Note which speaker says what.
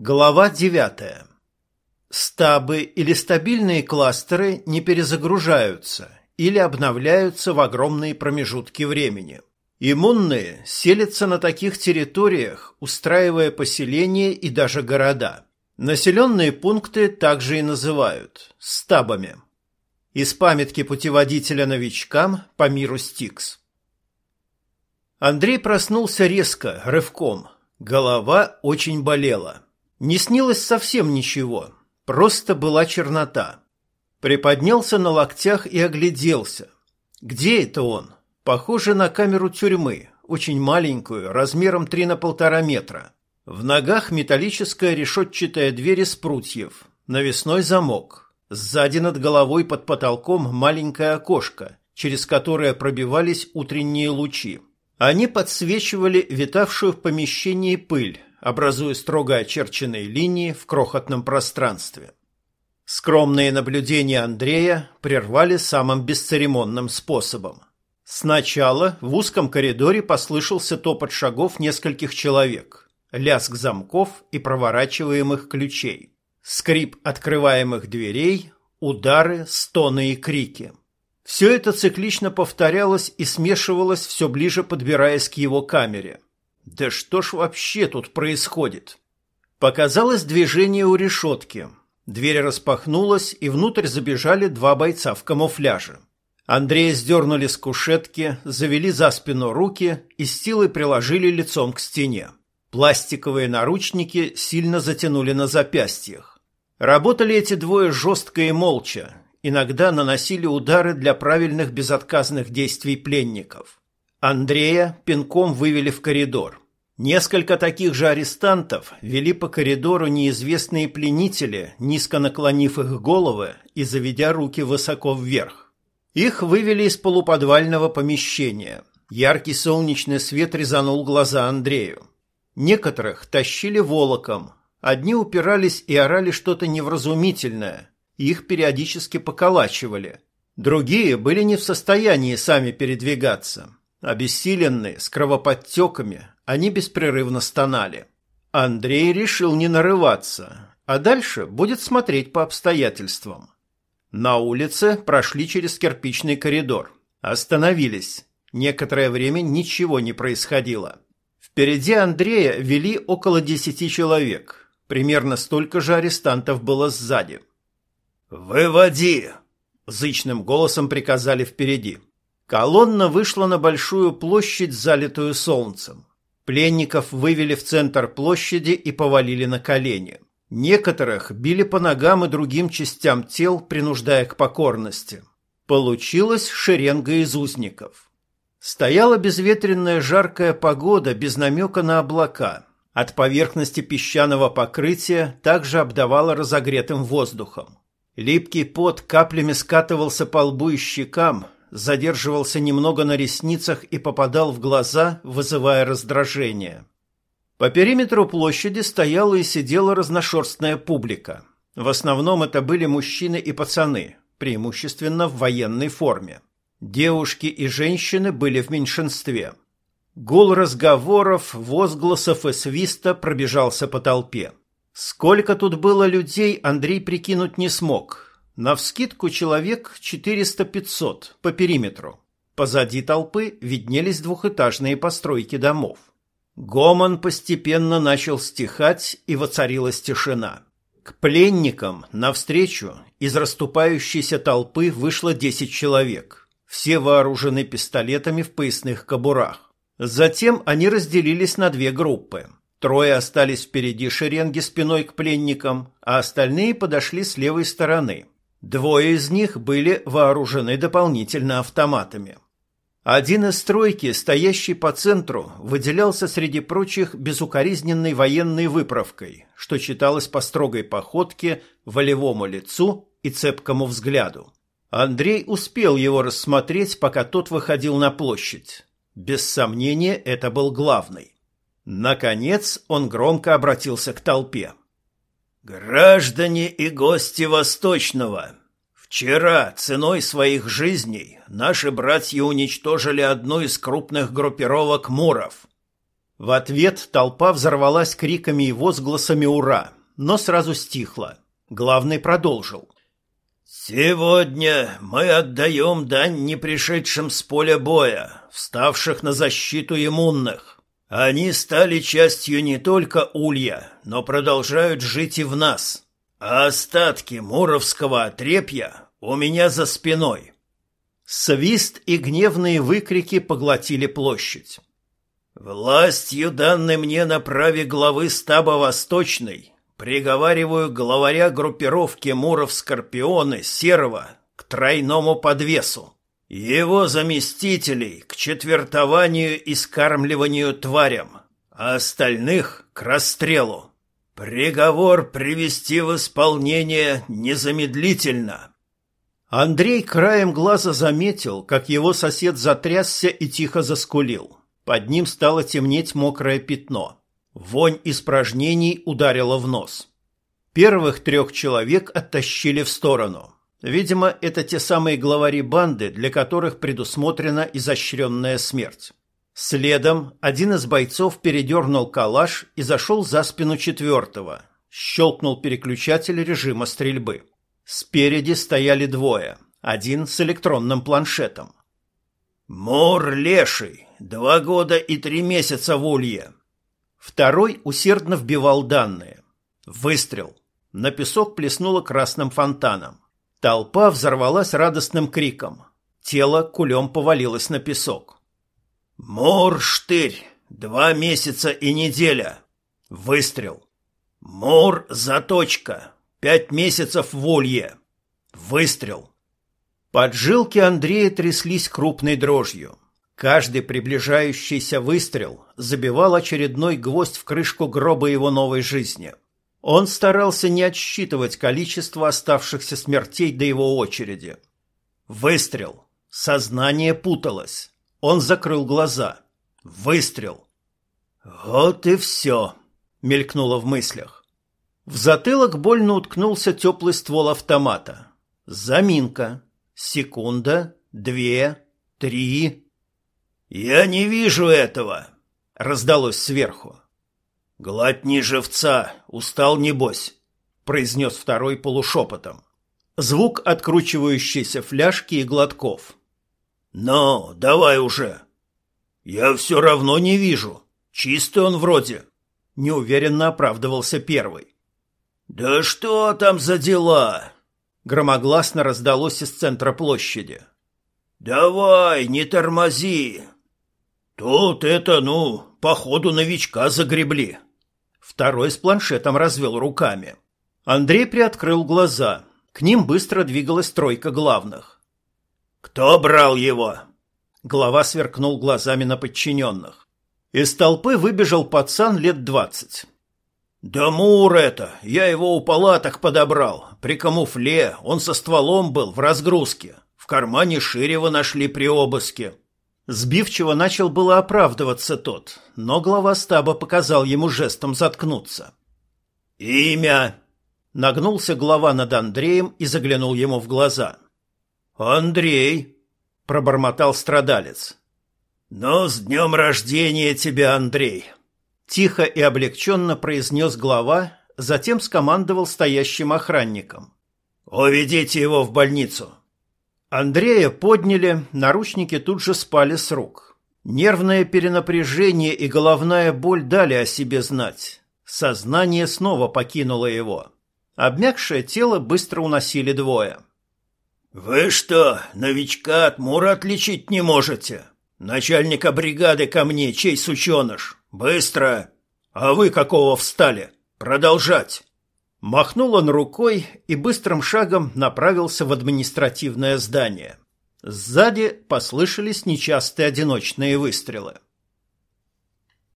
Speaker 1: Глава 9. Стабы или стабильные кластеры не перезагружаются или обновляются в огромные промежутки времени. Иммунные селятся на таких территориях, устраивая поселения и даже города. Населенные пункты также и называют – стабами. Из памятки путеводителя новичкам по миру Стикс. Андрей проснулся резко, рывком. Голова очень болела. Не снилось совсем ничего, просто была чернота. Приподнялся на локтях и огляделся. Где это он? Похоже на камеру тюрьмы, очень маленькую, размером 3 на полтора метра. В ногах металлическая решетчатая дверь из прутьев, навесной замок. Сзади над головой под потолком маленькое окошко, через которое пробивались утренние лучи. Они подсвечивали витавшую в помещении пыль, образуя строго очерченные линии в крохотном пространстве. Скромные наблюдения Андрея прервали самым бесцеремонным способом. Сначала в узком коридоре послышался топот шагов нескольких человек, лязг замков и проворачиваемых ключей, скрип открываемых дверей, удары, стоны и крики. Все это циклично повторялось и смешивалось все ближе подбираясь к его камере – да что ж вообще тут происходит? Показалось движение у решетки. Дверь распахнулась, и внутрь забежали два бойца в камуфляже. Андрея сдернули с кушетки, завели за спину руки и с силой приложили лицом к стене. Пластиковые наручники сильно затянули на запястьях. Работали эти двое жестко и молча, иногда наносили удары для правильных безотказных действий пленников. Андрея пинком вывели в коридор. Несколько таких же арестантов вели по коридору неизвестные пленители, низко наклонив их головы и заведя руки высоко вверх. Их вывели из полуподвального помещения. Яркий солнечный свет резанул глаза Андрею. Некоторых тащили волоком. Одни упирались и орали что-то невразумительное. Их периодически поколачивали. Другие были не в состоянии сами передвигаться. Обессиленные, с кровоподтеками, они беспрерывно стонали. Андрей решил не нарываться, а дальше будет смотреть по обстоятельствам. На улице прошли через кирпичный коридор. Остановились. Некоторое время ничего не происходило. Впереди Андрея вели около десяти человек. Примерно столько же арестантов было сзади. «Выводи!» – зычным голосом приказали впереди. Колонна вышла на большую площадь, залитую солнцем. Пленников вывели в центр площади и повалили на колени. Некоторых били по ногам и другим частям тел, принуждая к покорности. Получилась шеренга из узников. Стояла безветренная жаркая погода без намека на облака. От поверхности песчаного покрытия также обдавало разогретым воздухом. Липкий пот каплями скатывался по лбу и щекам, задерживался немного на ресницах и попадал в глаза, вызывая раздражение. По периметру площади стояла и сидела разношерстная публика. В основном это были мужчины и пацаны, преимущественно в военной форме. Девушки и женщины были в меньшинстве. Гул разговоров, возгласов и свиста пробежался по толпе. Сколько тут было людей, Андрей прикинуть не смог – Навскидку человек 400-500 по периметру. Позади толпы виднелись двухэтажные постройки домов. Гомон постепенно начал стихать, и воцарилась тишина. К пленникам навстречу из расступающейся толпы вышло 10 человек. Все вооружены пистолетами в поясных кобурах. Затем они разделились на две группы. Трое остались впереди шеренги спиной к пленникам, а остальные подошли с левой стороны – Двое из них были вооружены дополнительно автоматами. Один из стройки, стоящий по центру, выделялся среди прочих безукоризненной военной выправкой, что читалось по строгой походке, волевому лицу и цепкому взгляду. Андрей успел его рассмотреть, пока тот выходил на площадь. Без сомнения, это был главный. Наконец он громко обратился к толпе. Граждане и гости Восточного, вчера ценой своих жизней наши братья уничтожили одну из крупных группировок муров. В ответ толпа взорвалась криками и возгласами «Ура!», но сразу стихла. Главный продолжил. «Сегодня мы отдаем дань не пришедшим с поля боя, вставших на защиту иммунных. Они стали частью не только Улья, но продолжают жить и в нас. А остатки муровского отрепья у меня за спиной». Свист и гневные выкрики поглотили площадь. «Властью, данной мне на праве главы стаба Восточной, приговариваю главаря группировки Муров-Скорпионы Серого к тройному подвесу, его заместителей к четвертованию и скармливанию тварям, а остальных к расстрелу. Приговор привести в исполнение незамедлительно». Андрей краем глаза заметил, как его сосед затрясся и тихо заскулил. Под ним стало темнеть мокрое пятно. Вонь испражнений ударила в нос. Первых трех человек оттащили в сторону. Видимо, это те самые главари банды, для которых предусмотрена изощренная смерть. Следом один из бойцов передернул калаш и зашел за спину четвертого. Щелкнул переключатель режима стрельбы. Спереди стояли двое. Один с электронным планшетом. «Мор леший! Два года и три месяца в улье!» Второй усердно вбивал данные. Выстрел. На песок плеснуло красным фонтаном. Толпа взорвалась радостным криком. Тело кулем повалилось на песок. «Мор штырь! Два месяца и неделя!» Выстрел. «Мор заточка! Пять месяцев в улье!» Выстрел. Поджилки Андрея тряслись крупной дрожью. Каждый приближающийся выстрел забивал очередной гвоздь в крышку гроба его новой жизни. Он старался не отсчитывать количество оставшихся смертей до его очереди. Выстрел. Сознание путалось. Он закрыл глаза. Выстрел. «Вот и все», — мелькнуло в мыслях. В затылок больно уткнулся теплый ствол автомата. Заминка. Секунда, две, три. «Я не вижу этого!» — раздалось сверху. «Глотни живца, устал небось», — произнес второй полушепотом. Звук откручивающейся фляжки и глотков. «Ну, давай уже!» «Я все равно не вижу. Чистый он вроде», — неуверенно оправдывался первый. «Да что там за дела?» громогласно раздалось из центра площади. «Давай, не тормози!» «Тут это, ну, походу новичка загребли». Второй с планшетом развел руками. Андрей приоткрыл глаза. К ним быстро двигалась тройка главных. «Кто брал его?» Глава сверкнул глазами на подчиненных. Из толпы выбежал пацан лет двадцать. «Да Мур это! Я его у палаток подобрал. При камуфле. Он со стволом был, в разгрузке. В кармане Ширева нашли при обыске». Сбивчиво начал было оправдываться тот, но глава стаба показал ему жестом заткнуться. «Имя!» Нагнулся глава над Андреем и заглянул ему в глаза. «Андрей!» — пробормотал страдалец. «Ну, с днем рождения тебя, Андрей!» Тихо и облегченно произнес глава, затем скомандовал стоящим охранникам. «Уведите его в больницу!» Андрея подняли, наручники тут же спали с рук. Нервное перенапряжение и головная боль дали о себе знать. Сознание снова покинуло его. Обмякшее тело быстро уносили двое. «Вы что, новичка от Мура отличить не можете? Начальника бригады ко мне, чей сученыш? Быстро! А вы какого встали? Продолжать!» Махнул он рукой и быстрым шагом направился в административное здание. Сзади послышались нечастые одиночные выстрелы.